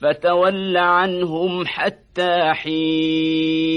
فتول عنهم حتى حين